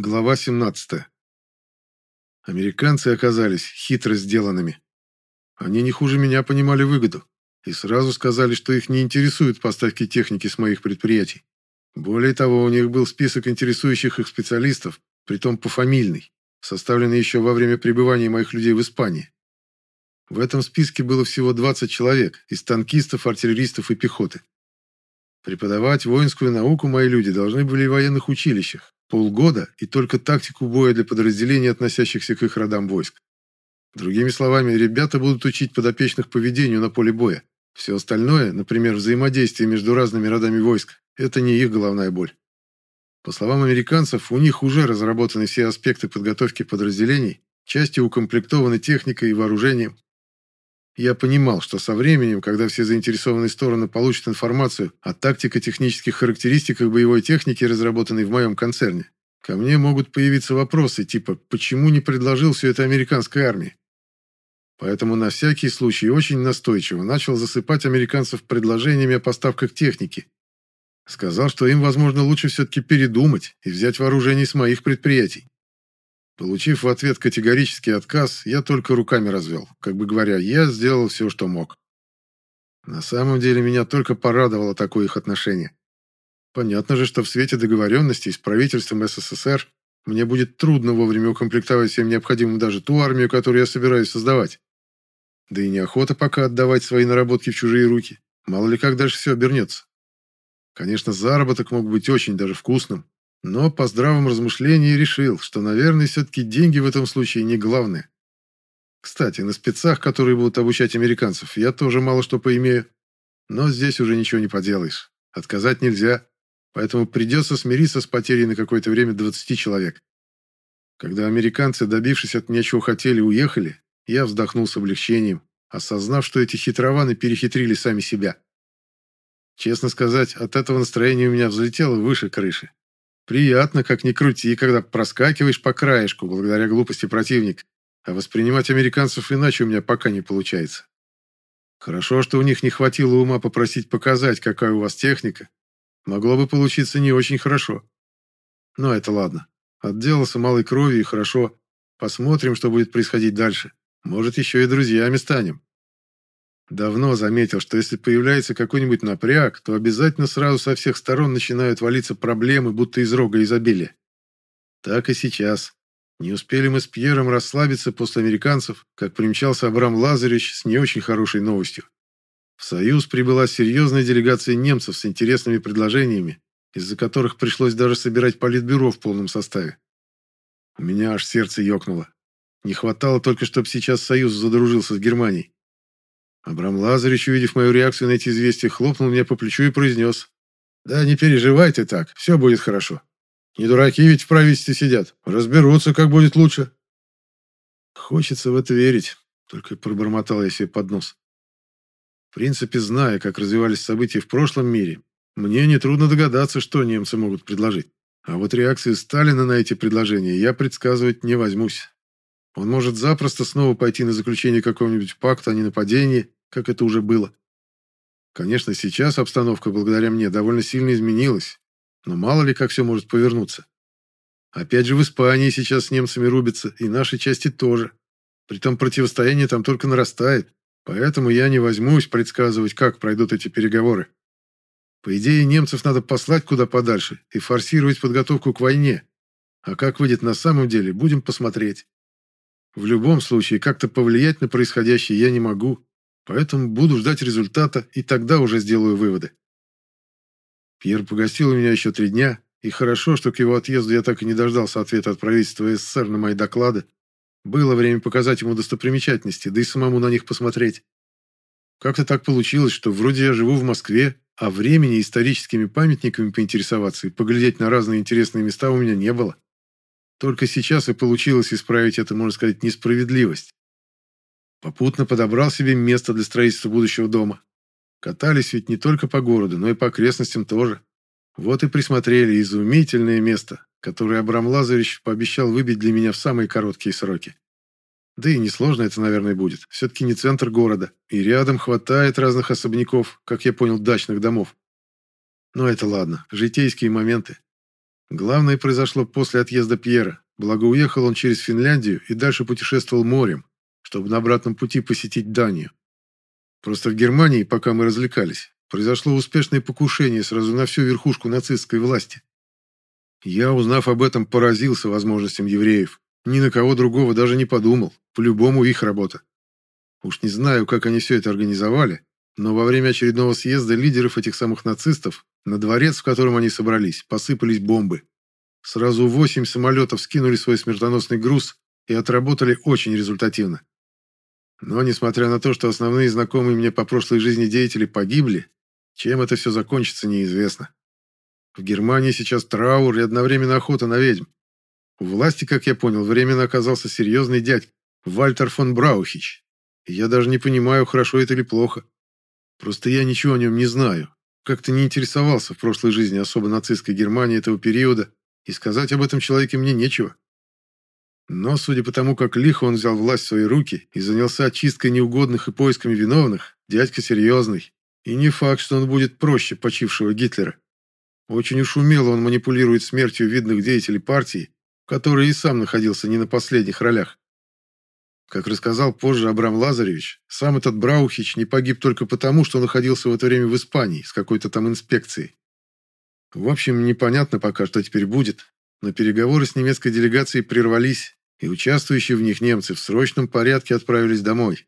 Глава 17. Американцы оказались хитро сделанными. Они не хуже меня понимали выгоду и сразу сказали, что их не интересуют поставки техники с моих предприятий. Более того, у них был список интересующих их специалистов, притом пофамильный, составленный еще во время пребывания моих людей в Испании. В этом списке было всего 20 человек, из танкистов, артиллеристов и пехоты. Преподавать воинскую науку мои люди должны были в военных училищах, полгода и только тактику боя для подразделений, относящихся к их родам войск. Другими словами, ребята будут учить подопечных поведению на поле боя. Все остальное, например, взаимодействие между разными родами войск, это не их головная боль. По словам американцев, у них уже разработаны все аспекты подготовки подразделений, части укомплектованы техникой и вооружением. Я понимал, что со временем, когда все заинтересованные стороны получат информацию о тактико-технических характеристиках боевой техники, разработанной в моем концерне, ко мне могут появиться вопросы типа «почему не предложил все это американской армии?». Поэтому на всякий случай очень настойчиво начал засыпать американцев предложениями о поставках техники. Сказал, что им, возможно, лучше все-таки передумать и взять вооружение с моих предприятий. Получив в ответ категорический отказ, я только руками развел, как бы говоря, я сделал все, что мог. На самом деле меня только порадовало такое их отношение. Понятно же, что в свете договоренностей с правительством СССР мне будет трудно вовремя укомплектовать всем необходимым даже ту армию, которую я собираюсь создавать. Да и неохота пока отдавать свои наработки в чужие руки. Мало ли как дальше все обернется. Конечно, заработок мог быть очень даже вкусным, но по здравом размышлении решил, что, наверное, все-таки деньги в этом случае не главное. Кстати, на спецах, которые будут обучать американцев, я тоже мало что поимею. Но здесь уже ничего не поделаешь. Отказать нельзя, поэтому придется смириться с потерей на какое-то время 20 человек. Когда американцы, добившись от меня чего хотели, уехали, я вздохнул с облегчением, осознав, что эти хитрованы перехитрили сами себя. Честно сказать, от этого настроение у меня взлетело выше крыши. Приятно, как ни крути, когда проскакиваешь по краешку, благодаря глупости противника. А воспринимать американцев иначе у меня пока не получается. Хорошо, что у них не хватило ума попросить показать, какая у вас техника. Могло бы получиться не очень хорошо. Но это ладно. Отделался малой кровью и хорошо. Посмотрим, что будет происходить дальше. Может, еще и друзьями станем. Давно заметил, что если появляется какой-нибудь напряг, то обязательно сразу со всех сторон начинают валиться проблемы, будто из рога изобилия. Так и сейчас. Не успели мы с Пьером расслабиться после американцев, как примчался Абрам Лазаревич с не очень хорошей новостью. В Союз прибыла серьезная делегация немцев с интересными предложениями, из-за которых пришлось даже собирать политбюро в полном составе. У меня аж сердце ёкнуло. Не хватало только, чтобы сейчас Союз задружился с Германией. Абрам Лазаревич, увидев мою реакцию на эти известия, хлопнул меня по плечу и произнес. «Да не переживайте так, все будет хорошо. Не дураки ведь в правительстве сидят. Разберутся, как будет лучше». Хочется в это верить, только пробормотал я себе под нос. В принципе, зная, как развивались события в прошлом мире, мне нетрудно догадаться, что немцы могут предложить. А вот реакции Сталина на эти предложения я предсказывать не возьмусь. Он может запросто снова пойти на заключение какого-нибудь пакта о ненападении, как это уже было. Конечно, сейчас обстановка благодаря мне довольно сильно изменилась, но мало ли как все может повернуться. Опять же в Испании сейчас с немцами рубятся, и нашей части тоже. Притом противостояние там только нарастает, поэтому я не возьмусь предсказывать, как пройдут эти переговоры. По идее, немцев надо послать куда подальше и форсировать подготовку к войне. А как выйдет на самом деле, будем посмотреть. В любом случае, как-то повлиять на происходящее я не могу, поэтому буду ждать результата и тогда уже сделаю выводы. Пьер погостил у меня еще три дня, и хорошо, что к его отъезду я так и не дождался ответа от правительства СССР на мои доклады. Было время показать ему достопримечательности, да и самому на них посмотреть. Как-то так получилось, что вроде я живу в Москве, а времени историческими памятниками поинтересоваться и поглядеть на разные интересные места у меня не было. Только сейчас и получилось исправить эту, можно сказать, несправедливость. Попутно подобрал себе место для строительства будущего дома. Катались ведь не только по городу, но и по окрестностям тоже. Вот и присмотрели изумительное место, которое Абрам Лазаревич пообещал выбить для меня в самые короткие сроки. Да и несложно это, наверное, будет. Все-таки не центр города. И рядом хватает разных особняков, как я понял, дачных домов. Но это ладно, житейские моменты. Главное произошло после отъезда Пьера, благо уехал он через Финляндию и дальше путешествовал морем, чтобы на обратном пути посетить Данию. Просто в Германии, пока мы развлекались, произошло успешное покушение сразу на всю верхушку нацистской власти. Я, узнав об этом, поразился возможностям евреев. Ни на кого другого даже не подумал. По-любому их работа. Уж не знаю, как они все это организовали, но во время очередного съезда лидеров этих самых нацистов на дворец, в котором они собрались, посыпались бомбы. Сразу восемь самолетов скинули свой смертоносный груз и отработали очень результативно. Но, несмотря на то, что основные знакомые мне по прошлой жизни деятели погибли, чем это все закончится, неизвестно. В Германии сейчас траур и одновременно охота на ведьм. У власти, как я понял, временно оказался серьезный дядь Вальтер фон Браухич. И я даже не понимаю, хорошо это или плохо. Просто я ничего о нем не знаю. Как-то не интересовался в прошлой жизни особо нацистской Германии этого периода, и сказать об этом человеке мне нечего. Но, судя по тому, как лихо он взял власть в свои руки и занялся очисткой неугодных и поисками виновных, дядька серьезный. И не факт, что он будет проще почившего Гитлера. Очень уж умело он манипулирует смертью видных деятелей партии, который и сам находился не на последних ролях. Как рассказал позже Абрам Лазаревич, сам этот Браухич не погиб только потому, что находился в это время в Испании с какой-то там инспекцией. В общем, непонятно пока, что теперь будет, но переговоры с немецкой делегацией прервались, и участвующие в них немцы в срочном порядке отправились домой.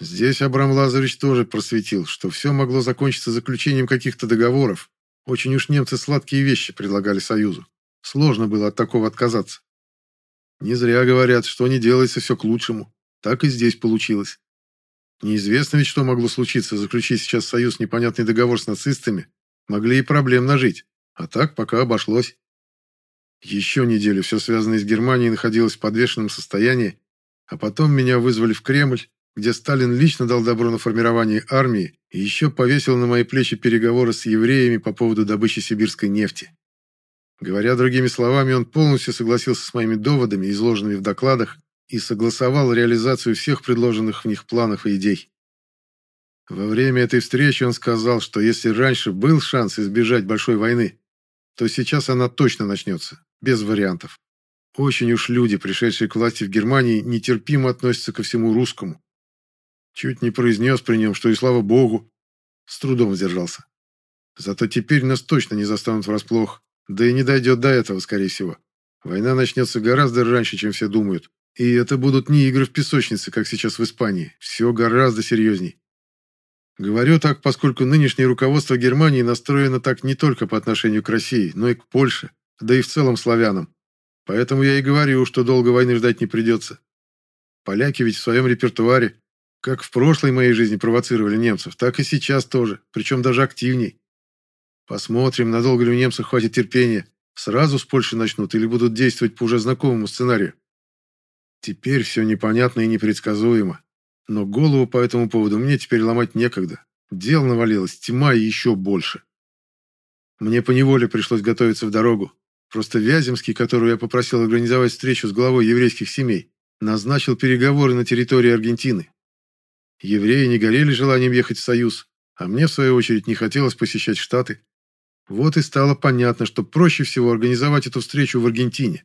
Здесь Абрам Лазаревич тоже просветил, что все могло закончиться заключением каких-то договоров. Очень уж немцы сладкие вещи предлагали Союзу. Сложно было от такого отказаться. Не зря говорят, что не делается все к лучшему. Так и здесь получилось. Неизвестно ведь, что могло случиться, заключить сейчас Союз непонятный договор с нацистами. Могли и проблем нажить. А так пока обошлось. Еще неделю все связанное с Германией находилось в подвешенном состоянии, а потом меня вызвали в Кремль, где Сталин лично дал добро на формирование армии и еще повесил на мои плечи переговоры с евреями по поводу добычи сибирской нефти. Говоря другими словами, он полностью согласился с моими доводами, изложенными в докладах, и согласовал реализацию всех предложенных в них планов и идей. Во время этой встречи он сказал, что если раньше был шанс избежать большой войны, то сейчас она точно начнется, без вариантов. Очень уж люди, пришедшие к власти в Германии, нетерпимо относятся ко всему русскому. Чуть не произнес при нем, что и слава богу. С трудом сдержался. Зато теперь нас точно не застанут врасплох. Да и не дойдет до этого, скорее всего. Война начнется гораздо раньше, чем все думают. И это будут не игры в песочнице, как сейчас в Испании. Все гораздо серьезней. Говорю так, поскольку нынешнее руководство Германии настроено так не только по отношению к России, но и к Польше, да и в целом славянам. Поэтому я и говорю, что долго войны ждать не придется. Поляки ведь в своем репертуаре, как в прошлой моей жизни провоцировали немцев, так и сейчас тоже, причем даже активней. Посмотрим, надолго ли у немцев хватит терпения. Сразу с Польши начнут или будут действовать по уже знакомому сценарию. Теперь все непонятно и непредсказуемо. Но голову по этому поводу мне теперь ломать некогда. Дел навалилось, тьма и еще больше. Мне поневоле пришлось готовиться в дорогу. Просто Вяземский, которого я попросил организовать встречу с главой еврейских семей, назначил переговоры на территории Аргентины. Евреи не горели желанием ехать в Союз, а мне, в свою очередь, не хотелось посещать Штаты. Вот и стало понятно, что проще всего организовать эту встречу в Аргентине.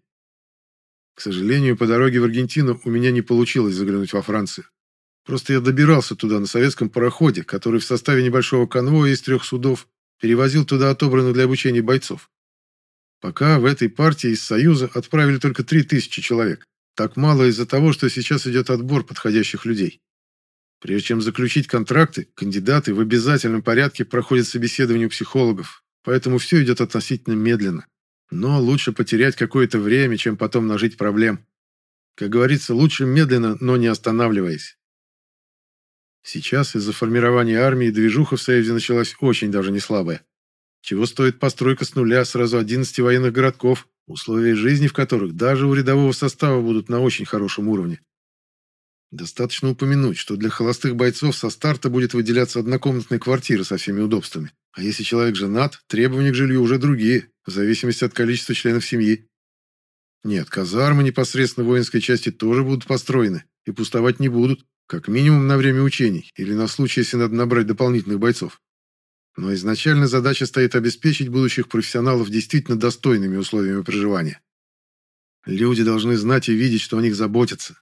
К сожалению, по дороге в Аргентину у меня не получилось заглянуть во Францию. Просто я добирался туда на советском пароходе, который в составе небольшого конвоя из трех судов перевозил туда отобранных для обучения бойцов. Пока в этой партии из Союза отправили только 3000 человек. Так мало из-за того, что сейчас идет отбор подходящих людей. Прежде чем заключить контракты, кандидаты в обязательном порядке проходят собеседование у психологов, поэтому все идет относительно медленно. Но лучше потерять какое-то время, чем потом нажить проблем. Как говорится, лучше медленно, но не останавливаясь. Сейчас из-за формирования армии движуха в Союзе началась очень даже не слабая. Чего стоит постройка с нуля сразу 11 военных городков, условия жизни в которых даже у рядового состава будут на очень хорошем уровне. Достаточно упомянуть, что для холостых бойцов со старта будет выделяться однокомнатная квартира со всеми удобствами. А если человек женат, требования к жилью уже другие, в зависимости от количества членов семьи. Нет, казармы непосредственно воинской части тоже будут построены и пустовать не будут, как минимум на время учений или на случай, если надо набрать дополнительных бойцов. Но изначально задача стоит обеспечить будущих профессионалов действительно достойными условиями проживания. Люди должны знать и видеть, что о них заботятся.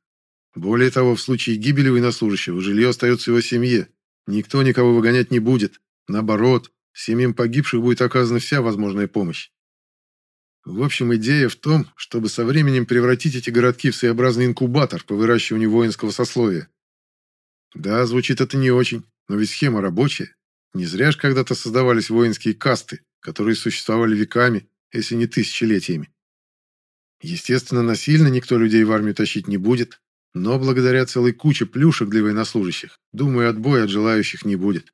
Более того, в случае гибели военнослужащего жилье остается его семье. Никто никого выгонять не будет. Наоборот, семьям погибших будет оказана вся возможная помощь. В общем, идея в том, чтобы со временем превратить эти городки в своеобразный инкубатор по выращиванию воинского сословия. Да, звучит это не очень, но ведь схема рабочая. Не зря же когда-то создавались воинские касты, которые существовали веками, если не тысячелетиями. Естественно, насильно никто людей в армию тащить не будет, но благодаря целой куче плюшек для военнослужащих, думаю, отбоя от желающих не будет.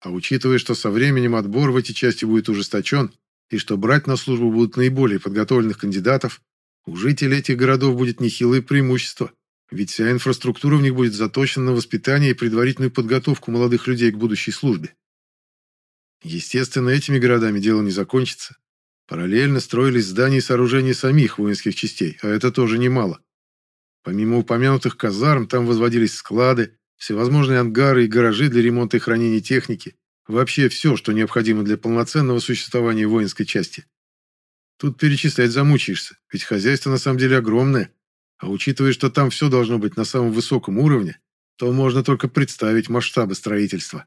А учитывая, что со временем отбор в эти части будет ужесточен, и что брать на службу будут наиболее подготовленных кандидатов, у жителей этих городов будет нехилое преимущество, ведь вся инфраструктура в них будет заточена на воспитание и предварительную подготовку молодых людей к будущей службе. Естественно, этими городами дело не закончится. Параллельно строились здания и сооружения самих воинских частей, а это тоже немало. Помимо упомянутых казарм, там возводились склады, всевозможные ангары и гаражи для ремонта и хранения техники, вообще все, что необходимо для полноценного существования воинской части. Тут перечислять замучаешься, ведь хозяйство на самом деле огромное, а учитывая, что там все должно быть на самом высоком уровне, то можно только представить масштабы строительства.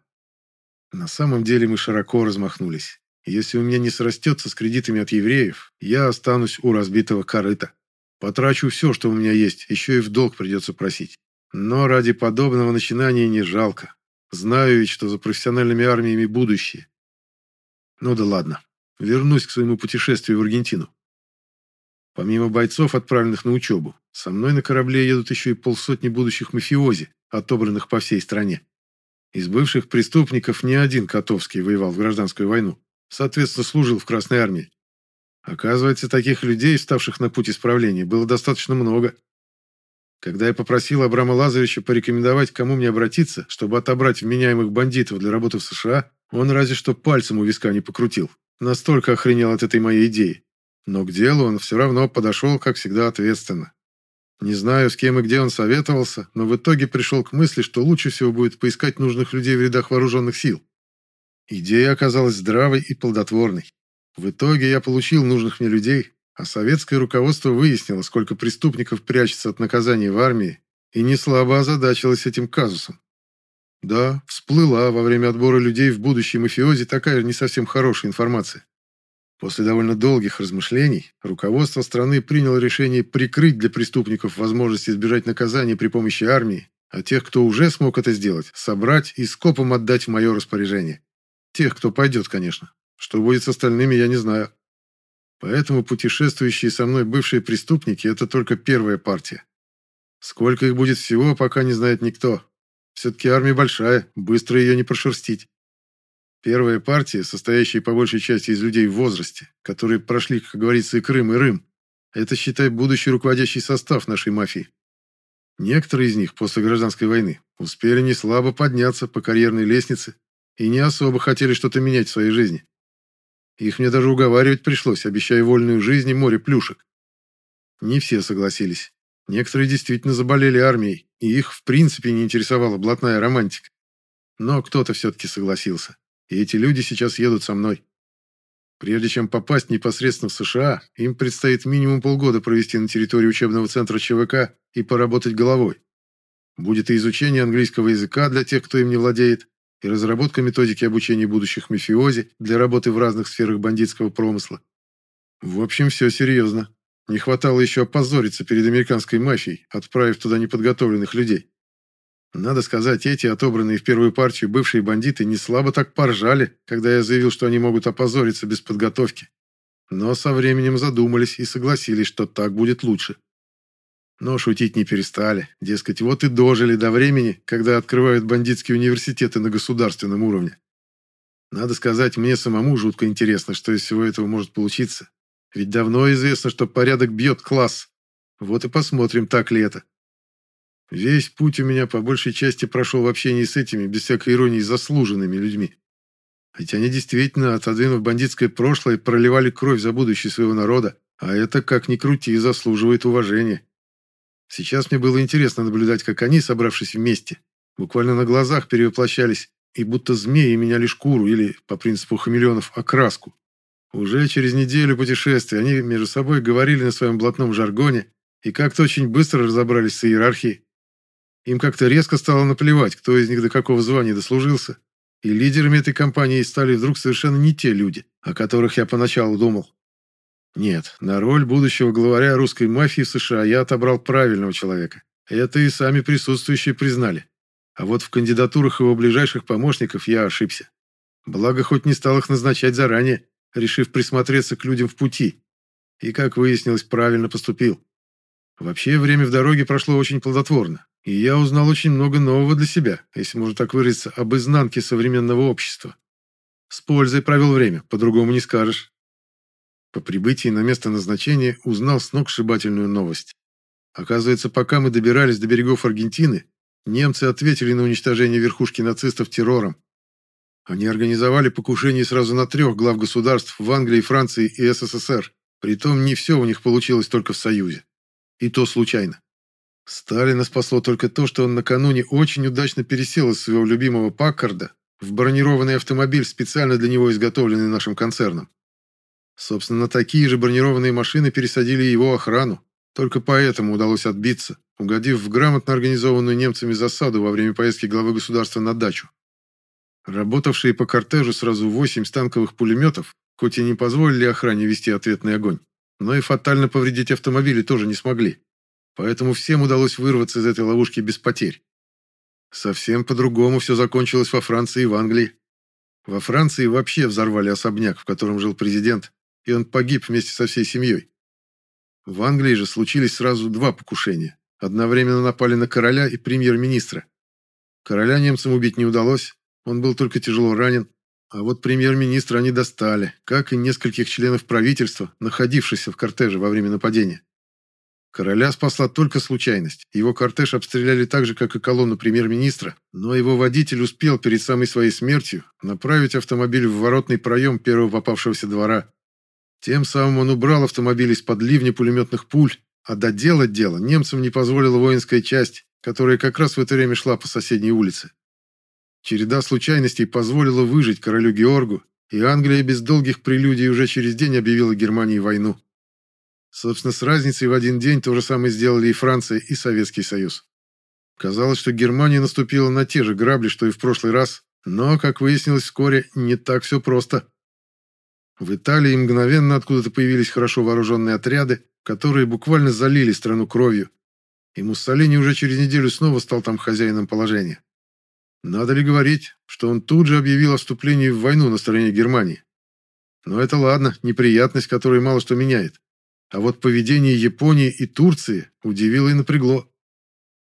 На самом деле мы широко размахнулись. Если у меня не срастется с кредитами от евреев, я останусь у разбитого корыта. Потрачу все, что у меня есть, еще и в долг придется просить. Но ради подобного начинания не жалко. Знаю ведь, что за профессиональными армиями будущее. Ну да ладно. Вернусь к своему путешествию в Аргентину. Помимо бойцов, отправленных на учебу, со мной на корабле едут еще и полсотни будущих мафиози, отобранных по всей стране. Из бывших преступников ни один Котовский воевал в гражданскую войну, соответственно, служил в Красной армии. Оказывается, таких людей, ставших на путь исправления, было достаточно много. Когда я попросил Абрама Лазаревича порекомендовать, кому мне обратиться, чтобы отобрать вменяемых бандитов для работы в США, он разве что пальцем у виска не покрутил. Настолько охренел от этой моей идеи. Но к делу он все равно подошел, как всегда, ответственно. Не знаю, с кем и где он советовался, но в итоге пришел к мысли, что лучше всего будет поискать нужных людей в рядах вооруженных сил. Идея оказалась здравой и плодотворной. В итоге я получил нужных мне людей, а советское руководство выяснило, сколько преступников прячется от наказания в армии, и не слабо озадачилось этим казусом. Да, всплыла во время отбора людей в будущей мафиози такая не совсем хорошая информация. После довольно долгих размышлений руководство страны приняло решение прикрыть для преступников возможность избежать наказания при помощи армии, а тех, кто уже смог это сделать, собрать и скопом отдать в мое распоряжение. Тех, кто пойдет, конечно. Что будет с остальными, я не знаю. Поэтому путешествующие со мной бывшие преступники – это только первая партия. Сколько их будет всего, пока не знает никто. Все-таки армия большая, быстро ее не прошерстить. Первая партия, состоящая по большей части из людей в возрасте, которые прошли, как говорится, и Крым, и Рым, это, считай, будущий руководящий состав нашей мафии. Некоторые из них после гражданской войны успели не слабо подняться по карьерной лестнице и не особо хотели что-то менять в своей жизни. Их мне даже уговаривать пришлось, обещая вольную жизнь и море плюшек. Не все согласились. Некоторые действительно заболели армией, и их в принципе не интересовала блатная романтика. Но кто-то все-таки согласился. И эти люди сейчас едут со мной. Прежде чем попасть непосредственно в США, им предстоит минимум полгода провести на территории учебного центра ЧВК и поработать головой. Будет и изучение английского языка для тех, кто им не владеет, и разработка методики обучения будущих мафиози для работы в разных сферах бандитского промысла. В общем, все серьезно. Не хватало еще опозориться перед американской мафией, отправив туда неподготовленных людей. Надо сказать, эти, отобранные в первую партию бывшие бандиты, не слабо так поржали, когда я заявил, что они могут опозориться без подготовки. Но со временем задумались и согласились, что так будет лучше. Но шутить не перестали. Дескать, вот и дожили до времени, когда открывают бандитские университеты на государственном уровне. Надо сказать, мне самому жутко интересно, что из всего этого может получиться. Ведь давно известно, что порядок бьет класс. Вот и посмотрим, так ли это. Весь путь у меня по большей части прошел в общении с этими, без всякой иронии, заслуженными людьми. Ведь они действительно, отодвинув бандитское прошлое, проливали кровь за будущее своего народа, а это, как ни крути, заслуживает уважения. Сейчас мне было интересно наблюдать, как они, собравшись вместе, буквально на глазах перевоплощались и будто змеи меняли шкуру или, по принципу хамелеонов, окраску. Уже через неделю путешествия они между собой говорили на своем блатном жаргоне и как-то очень быстро разобрались с иерархией. Им как-то резко стало наплевать, кто из них до какого звания дослужился. И лидерами этой компании стали вдруг совершенно не те люди, о которых я поначалу думал. Нет, на роль будущего главаря русской мафии в США я отобрал правильного человека. Это и сами присутствующие признали. А вот в кандидатурах его ближайших помощников я ошибся. Благо, хоть не стал их назначать заранее, решив присмотреться к людям в пути. И, как выяснилось, правильно поступил. Вообще, время в дороге прошло очень плодотворно, и я узнал очень много нового для себя, если можно так выразиться, об изнанке современного общества. С пользой провел время, по-другому не скажешь. По прибытии на место назначения узнал сногсшибательную новость. Оказывается, пока мы добирались до берегов Аргентины, немцы ответили на уничтожение верхушки нацистов террором. Они организовали покушение сразу на трех глав государств в Англии, Франции и СССР. Притом не все у них получилось только в Союзе. И то случайно. Сталина спасло только то, что он накануне очень удачно пересел из своего любимого Паккарда в бронированный автомобиль, специально для него изготовленный нашим концерном. Собственно, на такие же бронированные машины пересадили его охрану. Только поэтому удалось отбиться, угодив в грамотно организованную немцами засаду во время поездки главы государства на дачу. Работавшие по кортежу сразу восемь станковых пулеметов, хоть и не позволили охране вести ответный огонь, но и фатально повредить автомобили тоже не смогли. Поэтому всем удалось вырваться из этой ловушки без потерь. Совсем по-другому все закончилось во Франции и в Англии. Во Франции вообще взорвали особняк, в котором жил президент, и он погиб вместе со всей семьей. В Англии же случились сразу два покушения. Одновременно напали на короля и премьер-министра. Короля немцам убить не удалось, он был только тяжело ранен, а вот премьер-министра они достали, как и нескольких членов правительства, находившихся в кортеже во время нападения. Короля спасла только случайность. Его кортеж обстреляли так же, как и колонну премьер-министра, но его водитель успел перед самой своей смертью направить автомобиль в воротный проем первого попавшегося двора. Тем самым он убрал автомобиль из-под ливня пулеметных пуль, а доделать дело немцам не позволила воинская часть, которая как раз в это время шла по соседней улице. Череда случайностей позволила выжить королю Георгу, и Англия без долгих прелюдий уже через день объявила Германии войну. Собственно, с разницей в один день то же самое сделали и Франция, и Советский Союз. Казалось, что Германия наступила на те же грабли, что и в прошлый раз, но, как выяснилось вскоре, не так все просто. В Италии мгновенно откуда-то появились хорошо вооруженные отряды, которые буквально залили страну кровью. И Муссолини уже через неделю снова стал там хозяином положения. Надо ли говорить, что он тут же объявил о вступлении в войну на стороне Германии? Но это ладно, неприятность, которая мало что меняет. А вот поведение Японии и Турции удивило и напрягло.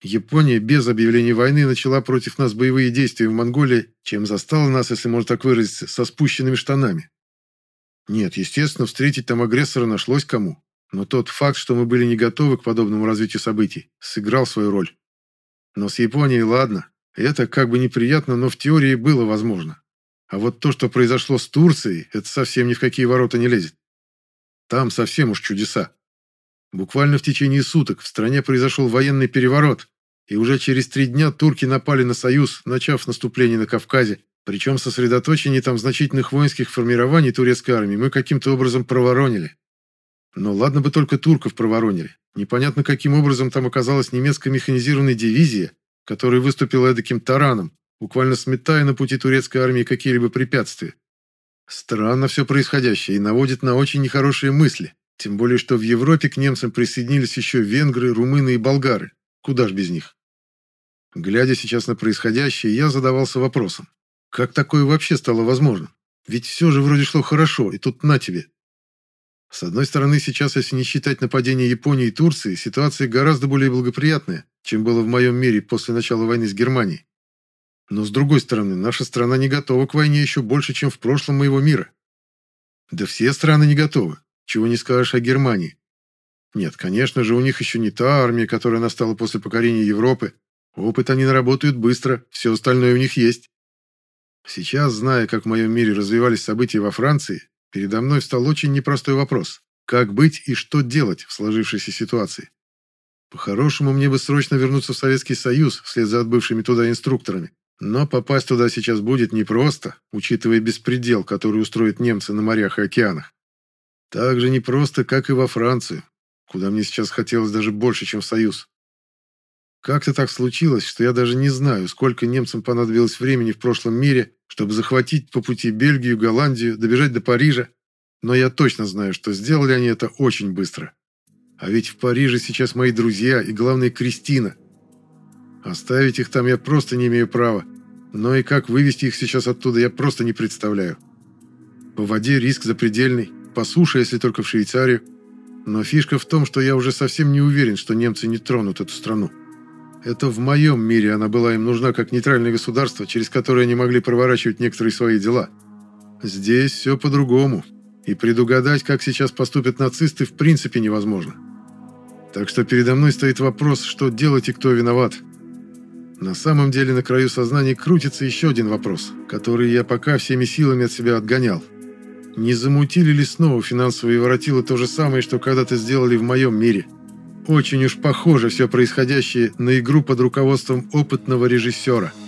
Япония без объявления войны начала против нас боевые действия в Монголии, чем застала нас, если можно так выразиться, со спущенными штанами. Нет, естественно, встретить там агрессора нашлось кому. Но тот факт, что мы были не готовы к подобному развитию событий, сыграл свою роль. Но с Японией ладно. Это как бы неприятно, но в теории было возможно. А вот то, что произошло с Турцией, это совсем ни в какие ворота не лезет. Там совсем уж чудеса. Буквально в течение суток в стране произошел военный переворот, и уже через три дня турки напали на Союз, начав наступление на Кавказе, причем сосредоточение там значительных воинских формирований турецкой армии мы каким-то образом проворонили. Но ладно бы только турков проворонили. Непонятно, каким образом там оказалась немецкая механизированная дивизия, которая выступила эдаким тараном, буквально сметая на пути турецкой армии какие-либо препятствия. Странно все происходящее и наводит на очень нехорошие мысли. Тем более, что в Европе к немцам присоединились еще венгры, румыны и болгары. Куда ж без них? Глядя сейчас на происходящее, я задавался вопросом. Как такое вообще стало возможным? Ведь все же вроде шло хорошо, и тут на тебе. С одной стороны, сейчас, если не считать нападения Японии и Турции, ситуация гораздо более благоприятная, чем было в моем мире после начала войны с Германией. Но с другой стороны, наша страна не готова к войне еще больше, чем в прошлом моего мира. Да все страны не готовы, чего не скажешь о Германии. Нет, конечно же, у них еще не та армия, которая настала после покорения Европы. Опыт они наработают быстро, все остальное у них есть. Сейчас, зная, как в моем мире развивались события во Франции, передо мной встал очень непростой вопрос. Как быть и что делать в сложившейся ситуации? По-хорошему, мне бы срочно вернуться в Советский Союз вслед за отбывшими туда инструкторами, Но попасть туда сейчас будет непросто, учитывая беспредел, который устроят немцы на морях и океанах. Так же непросто, как и во Францию, куда мне сейчас хотелось даже больше, чем в Союз. Как-то так случилось, что я даже не знаю, сколько немцам понадобилось времени в прошлом мире, чтобы захватить по пути Бельгию, Голландию, добежать до Парижа. Но я точно знаю, что сделали они это очень быстро. А ведь в Париже сейчас мои друзья и, главное, Кристина. Оставить их там я просто не имею права. Но и как вывести их сейчас оттуда, я просто не представляю. По воде риск запредельный, по суше, если только в Швейцарию. Но фишка в том, что я уже совсем не уверен, что немцы не тронут эту страну. Это в моем мире она была им нужна как нейтральное государство, через которое они могли проворачивать некоторые свои дела. Здесь все по-другому. И предугадать, как сейчас поступят нацисты, в принципе невозможно. Так что передо мной стоит вопрос, что делать и кто виноват. На самом деле на краю сознания крутится еще один вопрос, который я пока всеми силами от себя отгонял. Не замутили ли снова финансовые воротилы то же самое, что когда-то сделали в моем мире – очень уж похоже все происходящее на игру под руководством опытного режиссера –